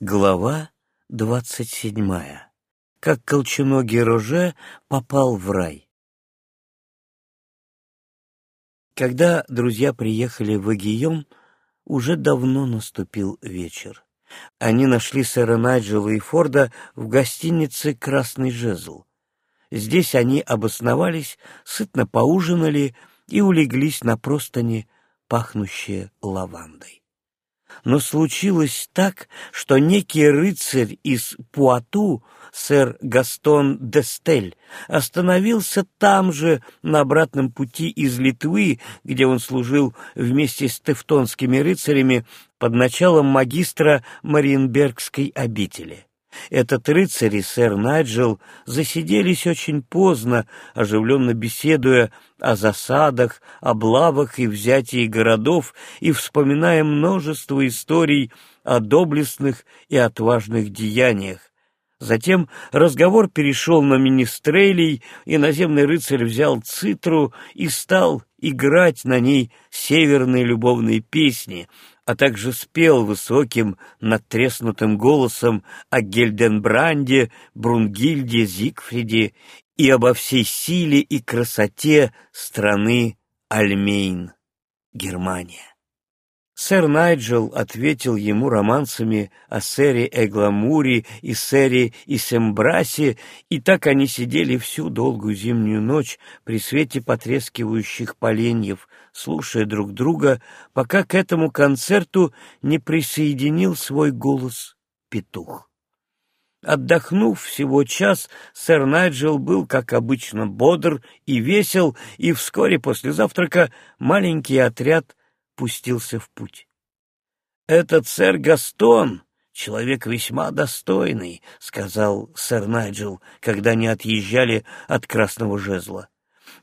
Глава двадцать седьмая. Как колченогий Роже попал в рай. Когда друзья приехали в Эгием, уже давно наступил вечер. Они нашли сэра Найджела и Форда в гостинице «Красный жезл». Здесь они обосновались, сытно поужинали и улеглись на простыни, пахнущие лавандой. Но случилось так, что некий рыцарь из Пуату, сэр Гастон Дестель, остановился там же, на обратном пути из Литвы, где он служил вместе с тевтонскими рыцарями под началом магистра Мариенбергской обители. Этот рыцарь и сэр Найджел засиделись очень поздно, оживленно беседуя о засадах, облавах и взятии городов и вспоминая множество историй о доблестных и отважных деяниях. Затем разговор перешел на министрелей, и наземный рыцарь взял цитру и стал играть на ней северные любовные песни, а также спел высоким, надтреснутым голосом о Гельденбранде, Брунгильде, Зигфриде и обо всей силе и красоте страны Альмейн, Германия. Сэр Найджел ответил ему романсами о сэре Эгламуре и сэре Исембрасе, и так они сидели всю долгую зимнюю ночь при свете потрескивающих поленьев, слушая друг друга, пока к этому концерту не присоединил свой голос петух. Отдохнув всего час, сэр Найджел был, как обычно, бодр и весел, и вскоре после завтрака маленький отряд пустился в путь. «Этот сэр Гастон — человек весьма достойный», — сказал сэр Найджел, когда они отъезжали от Красного Жезла.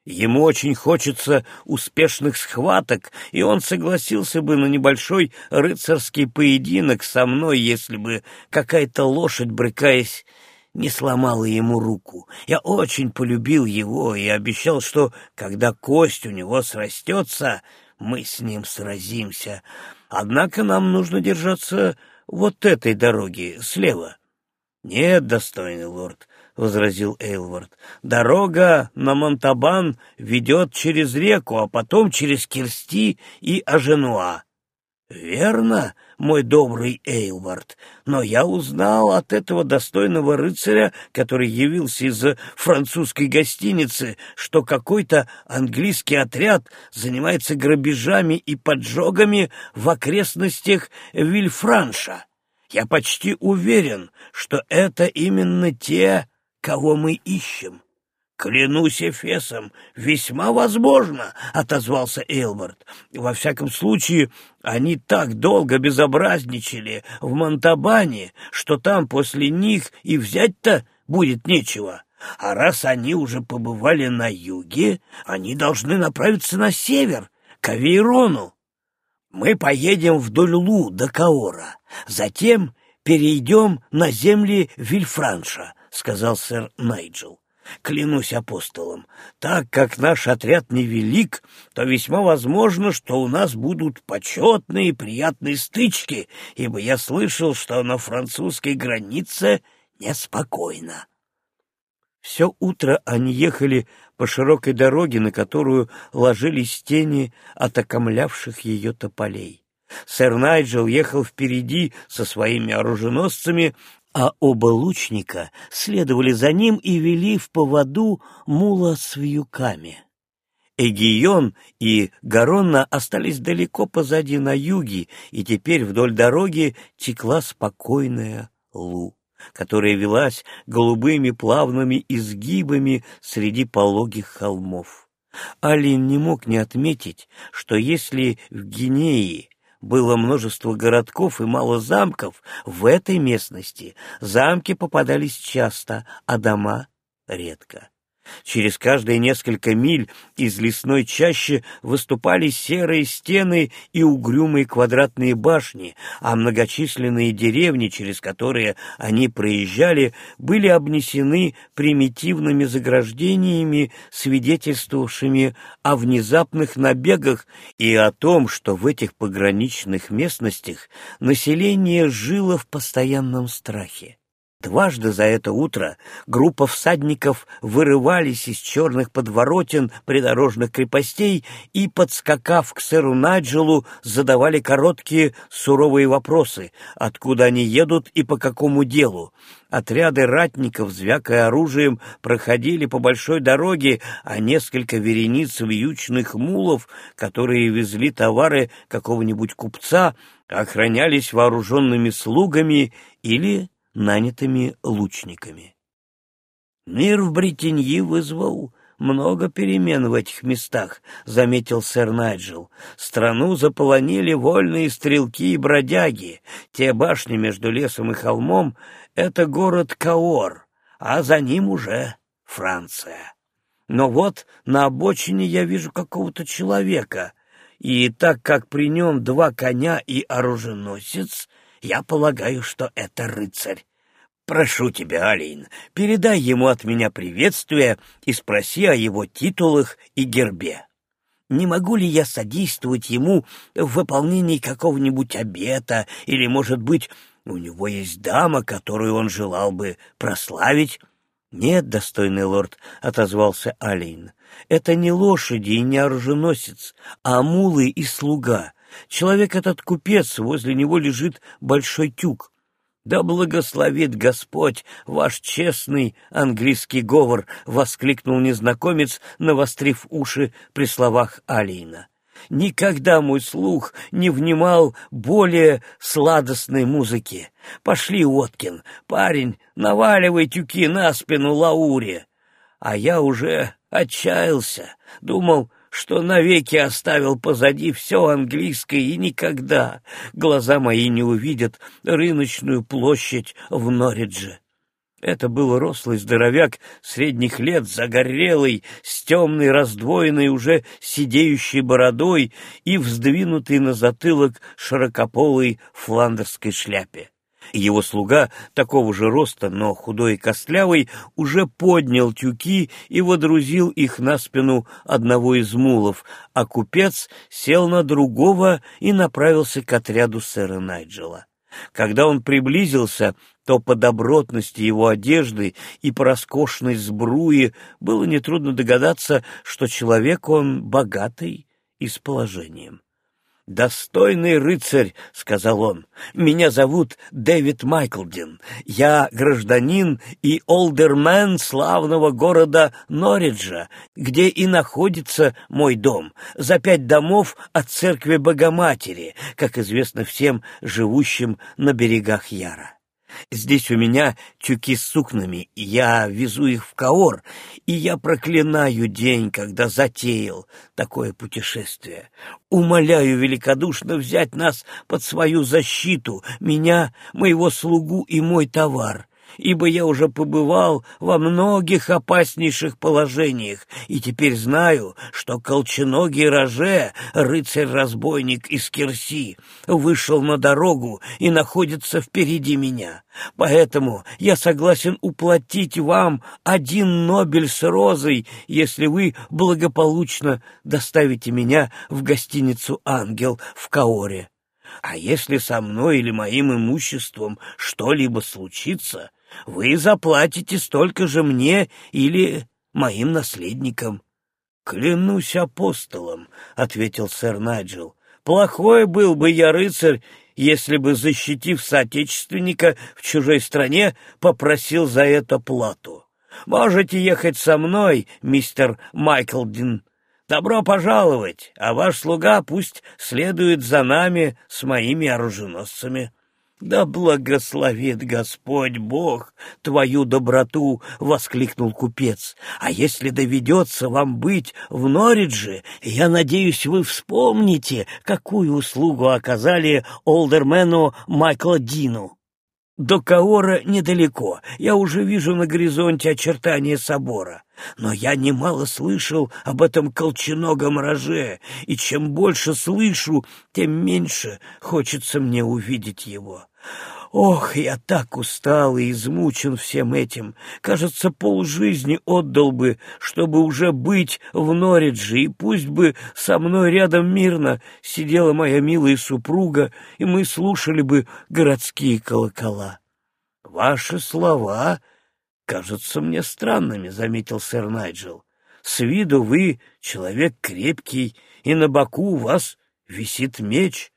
Ему очень хочется успешных схваток, и он согласился бы на небольшой рыцарский поединок со мной, если бы какая-то лошадь, брыкаясь, не сломала ему руку. Я очень полюбил его и обещал, что, когда кость у него срастется, мы с ним сразимся. Однако нам нужно держаться вот этой дороги, слева. — Нет, достойный лорд, — возразил Эйлвард, — дорога на Монтабан ведет через реку, а потом через Кирсти и Аженуа. «Верно, мой добрый Эйлвард, но я узнал от этого достойного рыцаря, который явился из французской гостиницы, что какой-то английский отряд занимается грабежами и поджогами в окрестностях Вильфранша. Я почти уверен, что это именно те, кого мы ищем. «Клянусь Эфесом, весьма возможно», — отозвался Эйлвард. «Во всяком случае, они так долго безобразничали в Монтабане, что там после них и взять-то будет нечего. А раз они уже побывали на юге, они должны направиться на север, к Авейрону. Мы поедем вдоль Лу до Каора, затем перейдем на земли Вильфранша», — сказал сэр Найджел. Клянусь апостолом, так как наш отряд невелик, то весьма возможно, что у нас будут почетные и приятные стычки, ибо я слышал, что на французской границе неспокойно. Все утро они ехали по широкой дороге, на которую ложились тени от окомлявших ее тополей. Сэр Найджел ехал впереди со своими оруженосцами, а оба лучника следовали за ним и вели в поводу мула с вьюками. Эгион и Гаронна остались далеко позади на юге, и теперь вдоль дороги текла спокойная Лу, которая велась голубыми плавными изгибами среди пологих холмов. Алин не мог не отметить, что если в Гинеи было множество городков и мало замков, в этой местности замки попадались часто, а дома — редко. Через каждые несколько миль из лесной чащи выступали серые стены и угрюмые квадратные башни, а многочисленные деревни, через которые они проезжали, были обнесены примитивными заграждениями, свидетельствовавшими о внезапных набегах и о том, что в этих пограничных местностях население жило в постоянном страхе. Дважды за это утро группа всадников вырывались из черных подворотен придорожных крепостей и, подскакав к сэру Наджелу, задавали короткие суровые вопросы, откуда они едут и по какому делу. Отряды ратников, звякая оружием, проходили по большой дороге, а несколько верениц вьючных мулов, которые везли товары какого-нибудь купца, охранялись вооруженными слугами или нанятыми лучниками. Мир в Бретеньи вызвал много перемен в этих местах, — заметил сэр Найджел. Страну заполонили вольные стрелки и бродяги. Те башни между лесом и холмом — это город Каор, а за ним уже Франция. Но вот на обочине я вижу какого-то человека, и так как при нем два коня и оруженосец, я полагаю, что это рыцарь. Прошу тебя, Алин, передай ему от меня приветствие и спроси о его титулах и гербе. Не могу ли я содействовать ему в выполнении какого-нибудь обета, или, может быть, у него есть дама, которую он желал бы прославить? «Нет, достойный лорд», — отозвался Алин, — «это не лошади и не оруженосец, а мулы и слуга. Человек этот купец, возле него лежит большой тюк. «Да благословит Господь ваш честный английский говор!» — воскликнул незнакомец, навострив уши при словах Алина. «Никогда мой слух не внимал более сладостной музыки. Пошли, Откин, парень, наваливай тюки на спину Лауре!» А я уже отчаялся, думал, что навеки оставил позади все английское и никогда глаза мои не увидят рыночную площадь в Норридже. Это был рослый здоровяк средних лет, загорелый, с темной, раздвоенной, уже сидеющей бородой и вздвинутый на затылок широкополой фландерской шляпе. Его слуга, такого же роста, но худой и костлявый, уже поднял тюки и водрузил их на спину одного из мулов, а купец сел на другого и направился к отряду сэра Найджела. Когда он приблизился, то по добротности его одежды и по роскошной сбруе было нетрудно догадаться, что человек он богатый и с положением. «Достойный рыцарь», — сказал он, — «меня зовут Дэвид Майклдин. Я гражданин и олдермен славного города Норриджа, где и находится мой дом, за пять домов от церкви Богоматери, как известно всем живущим на берегах Яра. Здесь у меня тюки с сукнами, я везу их в Каор, и я проклинаю день, когда затеял такое путешествие. Умоляю великодушно взять нас под свою защиту, меня, моего слугу и мой товар ибо я уже побывал во многих опаснейших положениях, и теперь знаю, что колченогий Роже, рыцарь-разбойник из Кирси, вышел на дорогу и находится впереди меня. Поэтому я согласен уплатить вам один Нобель с розой, если вы благополучно доставите меня в гостиницу «Ангел» в Каоре. А если со мной или моим имуществом что-либо случится, вы заплатите столько же мне или моим наследникам. — Клянусь апостолом, — ответил сэр Найджел. — Плохой был бы я рыцарь, если бы, защитив соотечественника в чужой стране, попросил за это плату. Можете ехать со мной, мистер Майклдин. Добро пожаловать, а ваш слуга пусть следует за нами с моими оруженосцами. «Да благословит Господь Бог твою доброту!» — воскликнул купец. «А если доведется вам быть в Норридже, я надеюсь, вы вспомните, какую услугу оказали олдермену Майкла Дину». До Каора недалеко, я уже вижу на горизонте очертания собора. Но я немало слышал об этом колченогом роже, и чем больше слышу, тем меньше хочется мне увидеть его. Ох, я так устал и измучен всем этим. Кажется, полжизни отдал бы, чтобы уже быть в Норридже, и пусть бы со мной рядом мирно сидела моя милая супруга, и мы слушали бы городские колокола. — Ваши слова кажутся мне странными, — заметил сэр Найджел. — С виду вы человек крепкий, и на боку у вас висит меч.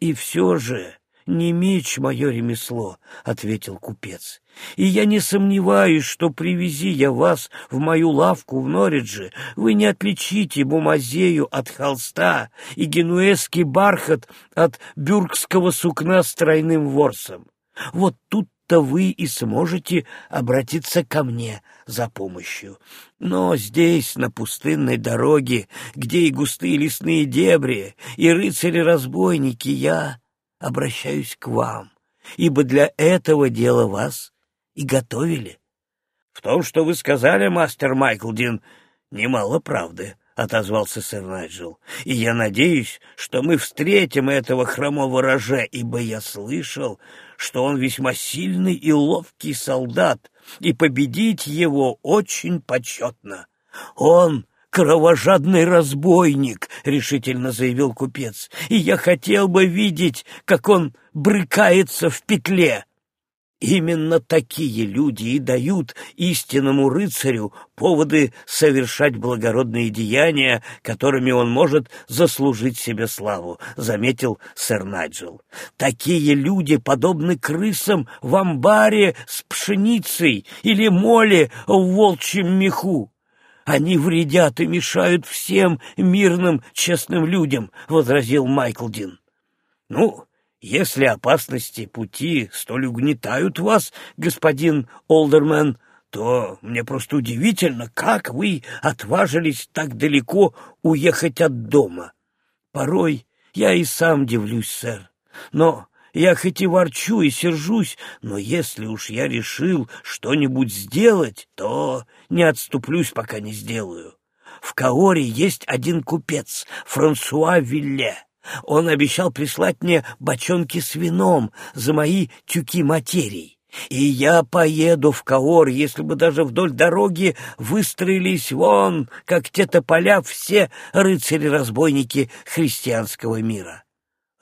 И все же «Не меч мое ремесло», — ответил купец. «И я не сомневаюсь, что привези я вас в мою лавку в Норридже, вы не отличите бумазею от холста и генуэзский бархат от бюргского сукна с тройным ворсом. Вот тут-то вы и сможете обратиться ко мне за помощью. Но здесь, на пустынной дороге, где и густые лесные дебри, и рыцари-разбойники, я обращаюсь к вам, ибо для этого дела вас и готовили. — В том, что вы сказали, мастер Майклдин, немало правды, — отозвался сэр Найджел, — и я надеюсь, что мы встретим этого хромого роже, ибо я слышал, что он весьма сильный и ловкий солдат, и победить его очень почетно. Он кровожадный разбойник, — решительно заявил купец, — и я хотел бы видеть, как он брыкается в петле. Именно такие люди и дают истинному рыцарю поводы совершать благородные деяния, которыми он может заслужить себе славу, — заметил сэр Найджел. Такие люди подобны крысам в амбаре с пшеницей или моле в волчьем меху. Они вредят и мешают всем мирным, честным людям, — возразил Майклдин. — Ну, если опасности пути столь угнетают вас, господин Олдермен, то мне просто удивительно, как вы отважились так далеко уехать от дома. Порой я и сам дивлюсь, сэр. Но я хоть и ворчу и сержусь, но если уж я решил что-нибудь сделать, то не отступлюсь, пока не сделаю. В Каоре есть один купец, Франсуа Вилле. Он обещал прислать мне бочонки с вином за мои тюки материй. И я поеду в Каор, если бы даже вдоль дороги выстроились вон, как те тополя, все рыцари-разбойники христианского мира.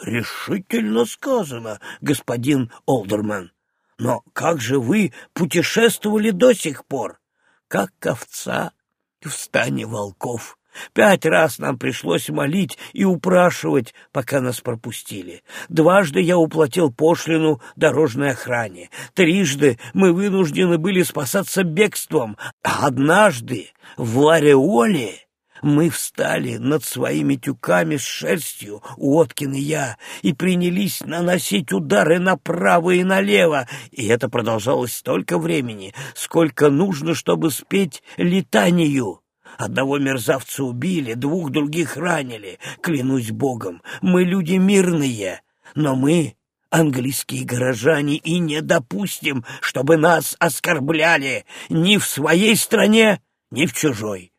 Решительно сказано, господин Олдерман. Но как же вы путешествовали до сих пор? Как овца в стане волков. Пять раз нам пришлось молить и упрашивать, пока нас пропустили. Дважды я уплатил пошлину дорожной охране. Трижды мы вынуждены были спасаться бегством. А однажды в Лареоле мы встали над своими тюками с шерстью, Уоткин и я, и принялись наносить удары направо и налево, и это продолжалось столько времени, сколько нужно, чтобы спеть летанию. Одного мерзавца убили, двух других ранили. Клянусь богом, мы люди мирные, но мы английские горожане и не допустим, чтобы нас оскорбляли ни в своей стране, ни в чужой.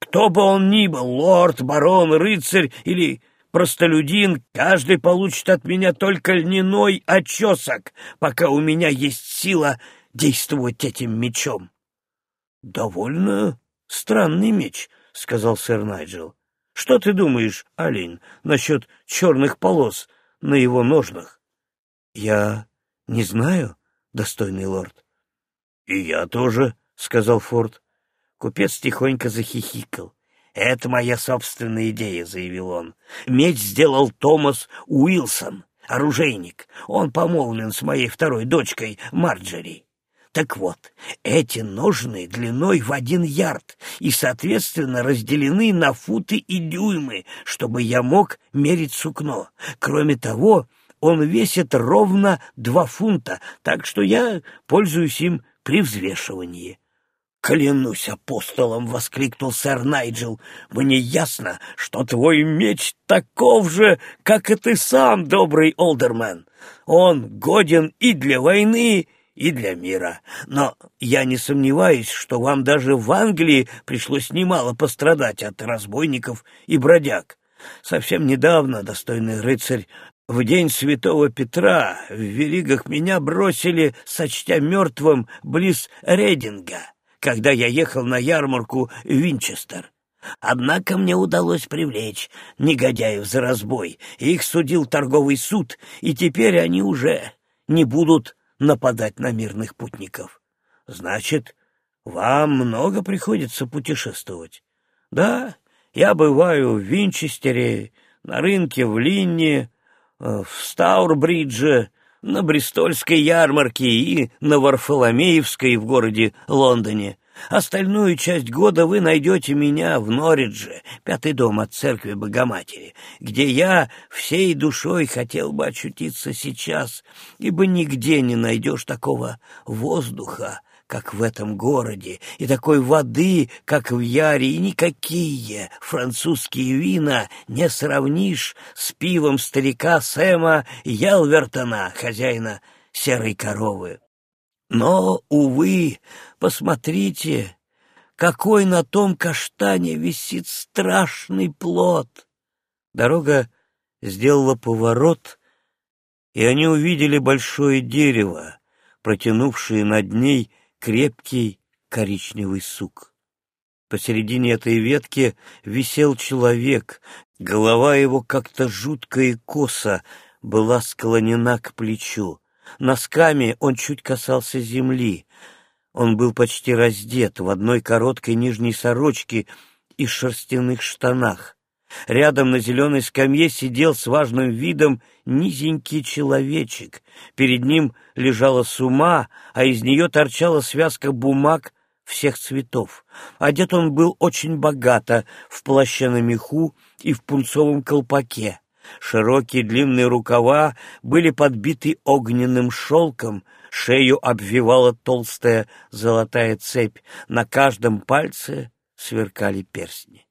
Кто бы он ни был, лорд, барон, рыцарь или простолюдин, каждый получит от меня только льняной очесок, пока у меня есть сила действовать этим мечом. — Довольно странный меч, — сказал сэр Найджел. — Что ты думаешь, Алин, насчет черных полос на его ножнах? — Я не знаю, достойный лорд. — И я тоже, — сказал Форд. Купец тихонько захихикал. «Это моя собственная идея», — заявил он. «Меч сделал Томас Уилсон, оружейник. Он помолвлен с моей второй дочкой Марджери. Так вот, эти ножны длиной в один ярд и, соответственно, разделены на футы и дюймы, чтобы я мог мерить сукно. Кроме того, он весит ровно два фунта, так что я пользуюсь им при взвешивании. «Клянусь апостолом!» — воскликнул сэр Найджел. «Мне ясно, что твой меч таков же, как и ты сам, добрый олдермен. Он годен и для войны, и для мира. Но я не сомневаюсь, что вам даже в Англии пришлось немало пострадать от разбойников и бродяг. Совсем недавно, достойный рыцарь, в день святого Петра в Веригах меня бросили, сочтя мертвым, близ Рединга когда я ехал на ярмарку в Винчестер. Однако мне удалось привлечь негодяев за разбой. Их судил торговый суд, и теперь они уже не будут нападать на мирных путников. Значит, вам много приходится путешествовать. Да, я бываю в Винчестере, на рынке в Линне, э, в Стаурбридже, на Бристольской ярмарке и на Варфоломеевской в городе Лондоне. Остальную часть года вы найдете меня в Норридже, пятый дом от церкви Богоматери, где я всей душой хотел бы очутиться сейчас, ибо нигде не найдешь такого воздуха, как в этом городе, и такой воды, как в Яре, и никакие французские вина не сравнишь с пивом старика Сэма Ялвертона, хозяина серой коровы. Но, увы, посмотрите, какой на том каштане висит страшный плод. Дорога сделала поворот, и они увидели большое дерево, протянувшее над ней крепкий коричневый сук. Посередине этой ветки висел человек, голова его как-то жутко и косо была склонена к плечу. Носками он чуть касался земли. Он был почти раздет в одной короткой нижней сорочке и шерстяных штанах. Рядом на зеленой скамье сидел с важным видом низенький человечек. Перед ним лежала сума, а из нее торчала связка бумаг всех цветов. Одет он был очень богато, в плаще на меху и в пунцовом колпаке. Широкие длинные рукава были подбиты огненным шелком, шею обвивала толстая золотая цепь, на каждом пальце сверкали перстни.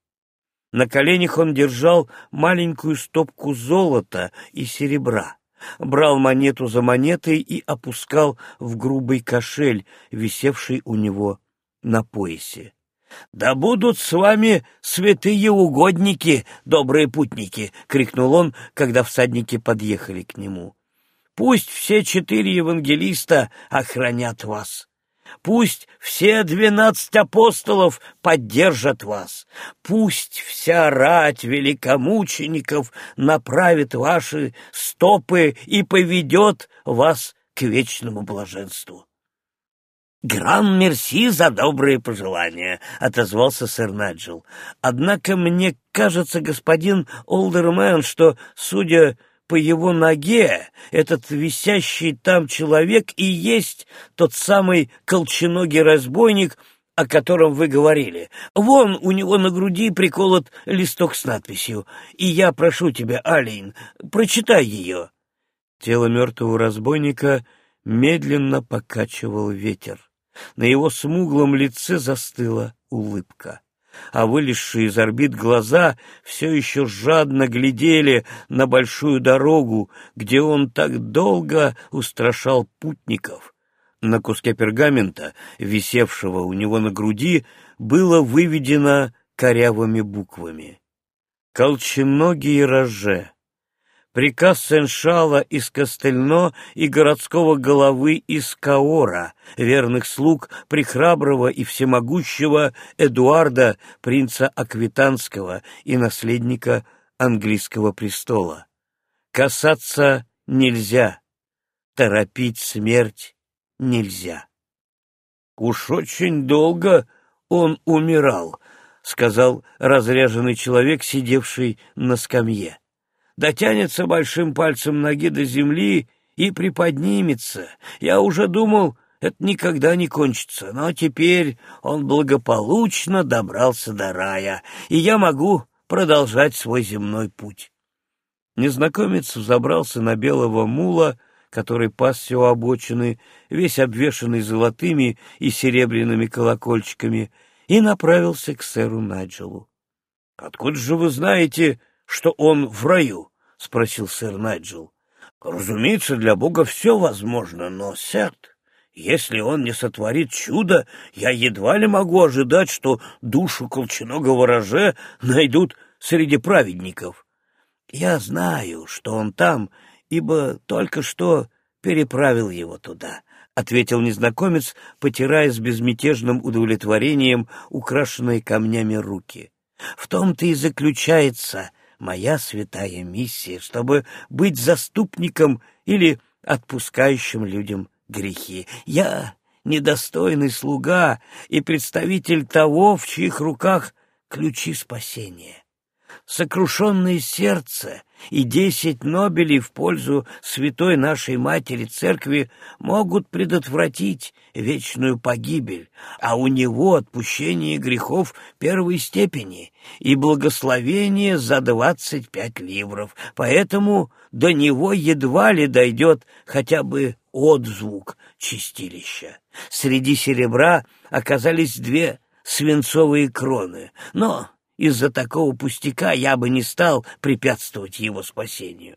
На коленях он держал маленькую стопку золота и серебра, брал монету за монетой и опускал в грубый кошель, висевший у него на поясе. «Да будут с вами святые угодники, добрые путники!» — крикнул он, когда всадники подъехали к нему. «Пусть все четыре евангелиста охранят вас!» Пусть все двенадцать апостолов поддержат вас. Пусть вся рать великомучеников направит ваши стопы и поведет вас к вечному блаженству. «Гран мерси за добрые пожелания», — отозвался сэр Наджел. «Однако мне кажется, господин Олдермен, что, судя по его ноге этот висящий там человек и есть тот самый колченогий разбойник, о котором вы говорили. Вон у него на груди приколот листок с надписью. И я прошу тебя, Алин, прочитай ее. Тело мертвого разбойника медленно покачивал ветер. На его смуглом лице застыла улыбка а вылезшие из орбит глаза все еще жадно глядели на большую дорогу, где он так долго устрашал путников. На куске пергамента, висевшего у него на груди, было выведено корявыми буквами. «Колченогий роже» приказ Сеншала из Костельно и городского головы из Каора, верных слуг прихраброго и всемогущего Эдуарда, принца Аквитанского и наследника английского престола. Касаться нельзя, торопить смерть нельзя. «Уж очень долго он умирал», — сказал разряженный человек, сидевший на скамье дотянется большим пальцем ноги до земли и приподнимется. Я уже думал, это никогда не кончится, но теперь он благополучно добрался до рая, и я могу продолжать свой земной путь. Незнакомец забрался на белого мула, который пасся у обочины, весь обвешанный золотыми и серебряными колокольчиками, и направился к сэру Найджелу. — Откуда же вы знаете, что он в раю? — спросил сэр Найджел. — Разумеется, для Бога все возможно, но, сэр, если он не сотворит чудо, я едва ли могу ожидать, что душу колченогого роже найдут среди праведников. Я знаю, что он там, ибо только что переправил его туда, — ответил незнакомец, потирая с безмятежным удовлетворением украшенные камнями руки. — В том-то и заключается моя святая миссия, чтобы быть заступником или отпускающим людям грехи. Я недостойный слуга и представитель того, в чьих руках ключи спасения сокрушенное сердце и десять Нобелей в пользу святой нашей Матери Церкви могут предотвратить вечную погибель, а у него отпущение грехов первой степени и благословение за двадцать пять ливров, поэтому до него едва ли дойдет хотя бы отзвук чистилища. Среди серебра оказались две свинцовые кроны, но из-за такого пустяка я бы не стал препятствовать его спасению.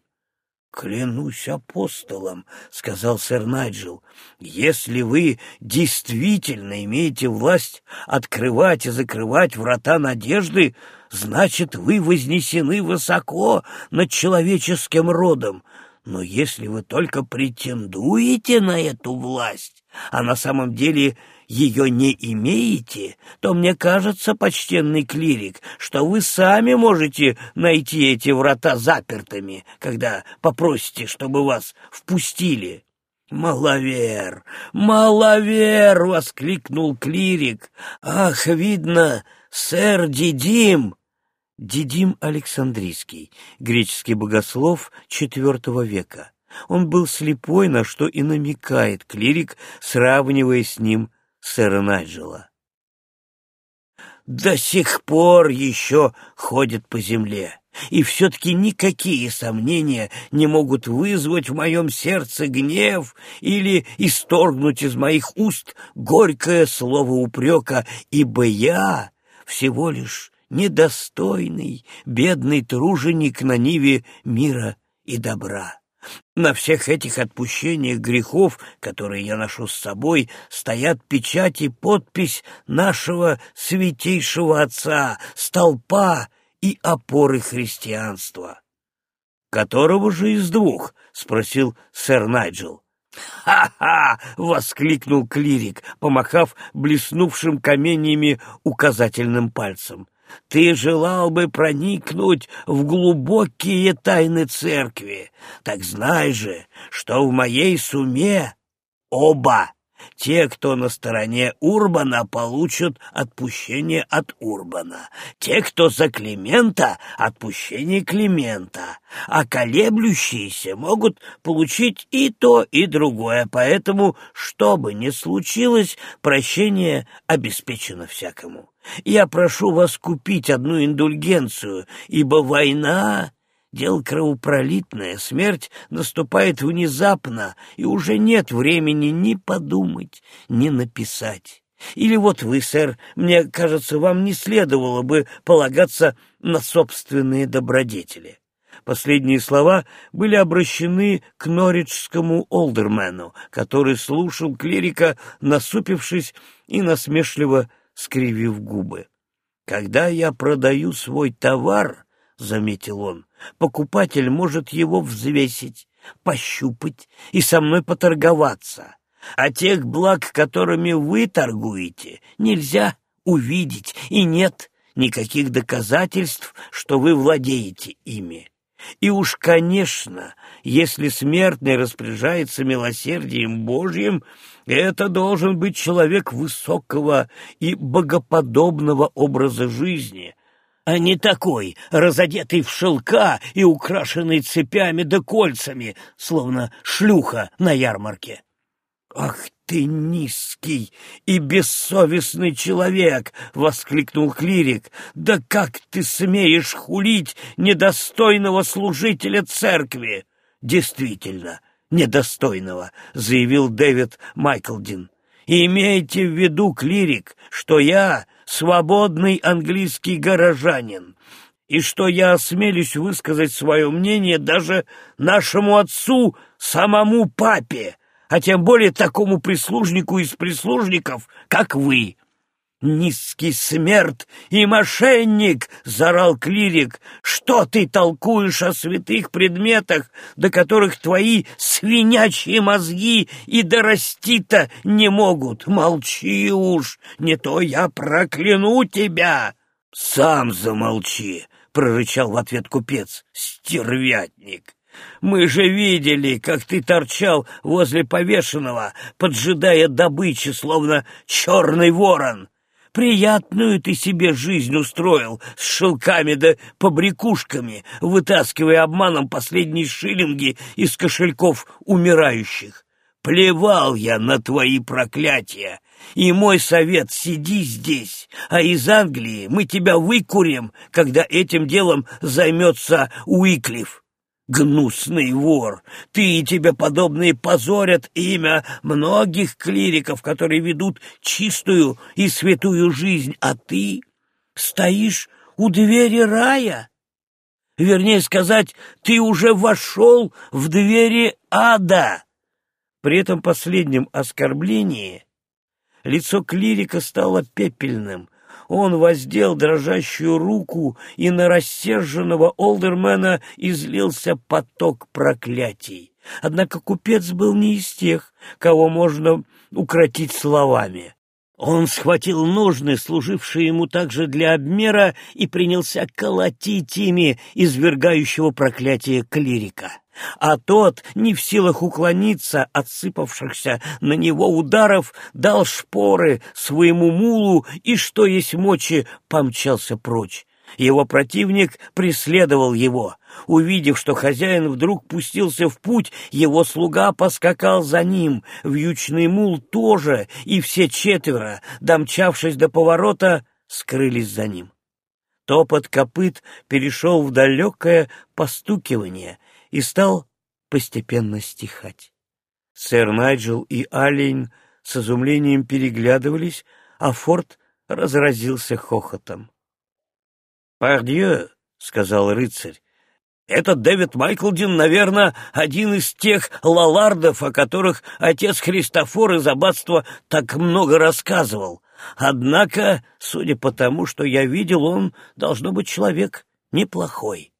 «Клянусь апостолом», — сказал сэр Найджел, — «если вы действительно имеете власть открывать и закрывать врата надежды, значит, вы вознесены высоко над человеческим родом. Но если вы только претендуете на эту власть, а на самом деле ее не имеете, то мне кажется, почтенный клирик, что вы сами можете найти эти врата запертыми, когда попросите, чтобы вас впустили. «Маловер! Маловер!» — воскликнул клирик. «Ах, видно, сэр Дидим!» Дидим Александрийский, греческий богослов IV века. Он был слепой, на что и намекает клирик, сравнивая с ним сэра Найджела. До сих пор еще ходит по земле, и все-таки никакие сомнения не могут вызвать в моем сердце гнев или исторгнуть из моих уст горькое слово упрека, ибо я всего лишь недостойный, бедный труженик на ниве мира и добра. На всех этих отпущениях грехов, которые я ношу с собой, стоят печать и подпись нашего святейшего отца, столпа и опоры христианства. «Которого же из двух?» — спросил сэр Найджел. «Ха-ха!» — воскликнул клирик, помахав блеснувшим каменьями указательным пальцем. Ты желал бы проникнуть в глубокие тайны церкви. Так знай же, что в моей суме оба. Те, кто на стороне Урбана, получат отпущение от Урбана. Те, кто за Климента, отпущение Климента. А колеблющиеся могут получить и то, и другое. Поэтому, что бы ни случилось, прощение обеспечено всякому. Я прошу вас купить одну индульгенцию, ибо война — дело кровопролитное, смерть наступает внезапно, и уже нет времени ни подумать, ни написать. Или вот вы, сэр, мне кажется, вам не следовало бы полагаться на собственные добродетели. Последние слова были обращены к норриджскому олдермену, который слушал клирика, насупившись и насмешливо скривив губы. «Когда я продаю свой товар, — заметил он, — покупатель может его взвесить, пощупать и со мной поторговаться, а тех благ, которыми вы торгуете, нельзя увидеть, и нет никаких доказательств, что вы владеете ими. И уж, конечно, если смертный распоряжается милосердием Божьим, это должен быть человек высокого и богоподобного образа жизни, а не такой, разодетый в шелка и украшенный цепями да кольцами, словно шлюха на ярмарке. «Ах ты низкий и бессовестный человек!» — воскликнул клирик. «Да как ты смеешь хулить недостойного служителя церкви?» «Действительно, недостойного», — заявил Дэвид Майклдин. «Имейте в виду, клирик, что я свободный английский горожанин, и что я осмелюсь высказать свое мнение даже нашему отцу, самому папе, а тем более такому прислужнику из прислужников, как вы. «Низкий смерть и мошенник!» — зарал клирик. «Что ты толкуешь о святых предметах, до которых твои свинячьи мозги и дорасти-то не могут? Молчи уж, не то я прокляну тебя!» «Сам замолчи!» — прорычал в ответ купец. «Стервятник!» Мы же видели, как ты торчал возле повешенного, поджидая добычи, словно черный ворон. Приятную ты себе жизнь устроил с шелками да побрякушками, вытаскивая обманом последние шиллинги из кошельков умирающих. Плевал я на твои проклятия, и мой совет — сиди здесь, а из Англии мы тебя выкурим, когда этим делом займется Уиклифф. Гнусный вор! Ты и тебе подобные позорят имя многих клириков, которые ведут чистую и святую жизнь, а ты стоишь у двери рая. Вернее сказать, ты уже вошел в двери ада. При этом последнем оскорблении лицо клирика стало пепельным, он воздел дрожащую руку, и на рассерженного олдермена излился поток проклятий. Однако купец был не из тех, кого можно укротить словами. Он схватил ножны, служившие ему также для обмера, и принялся колотить ими извергающего проклятия клирика а тот, не в силах уклониться от сыпавшихся на него ударов, дал шпоры своему мулу и, что есть мочи, помчался прочь. Его противник преследовал его. Увидев, что хозяин вдруг пустился в путь, его слуга поскакал за ним, вьючный мул тоже, и все четверо, домчавшись до поворота, скрылись за ним. Топот копыт перешел в далекое постукивание, и стал постепенно стихать. Сэр Найджел и Аллен с изумлением переглядывались, а Форд разразился хохотом. «Пардье», — сказал рыцарь, — «этот Дэвид Майклдин, наверное, один из тех лалардов, о которых отец Христофор из аббатства так много рассказывал. Однако, судя по тому, что я видел, он, должно быть, человек неплохой».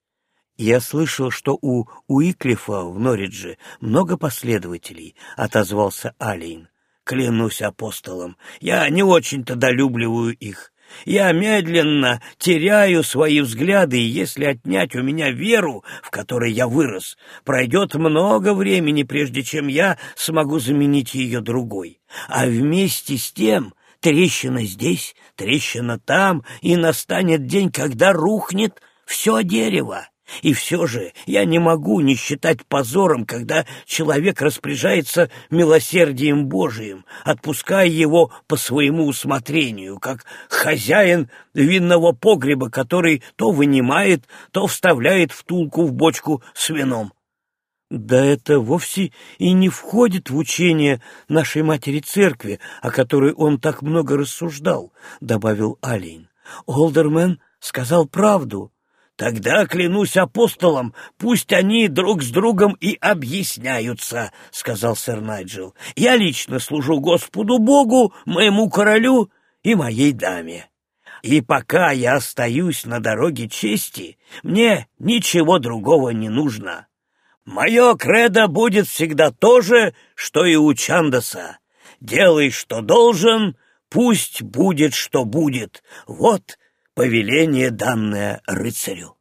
«Я слышал, что у Уиклифа в Норридже много последователей», — отозвался Алейн. «Клянусь апостолом, я не очень-то долюбливаю их. Я медленно теряю свои взгляды, и если отнять у меня веру, в которой я вырос, пройдет много времени, прежде чем я смогу заменить ее другой. А вместе с тем трещина здесь, трещина там, и настанет день, когда рухнет все дерево. И все же я не могу не считать позором, когда человек распоряжается милосердием Божиим, отпуская его по своему усмотрению, как хозяин винного погреба, который то вынимает, то вставляет втулку в бочку с вином. Да это вовсе и не входит в учение нашей матери церкви, о которой он так много рассуждал, — добавил Алейн. Олдермен сказал правду. Тогда, клянусь апостолом, пусть они друг с другом и объясняются, — сказал сэр Найджел. Я лично служу Господу Богу, моему королю и моей даме. И пока я остаюсь на дороге чести, мне ничего другого не нужно. Мое кредо будет всегда то же, что и у Чандаса. Делай, что должен, пусть будет, что будет. Вот повеление, данное рыцарю.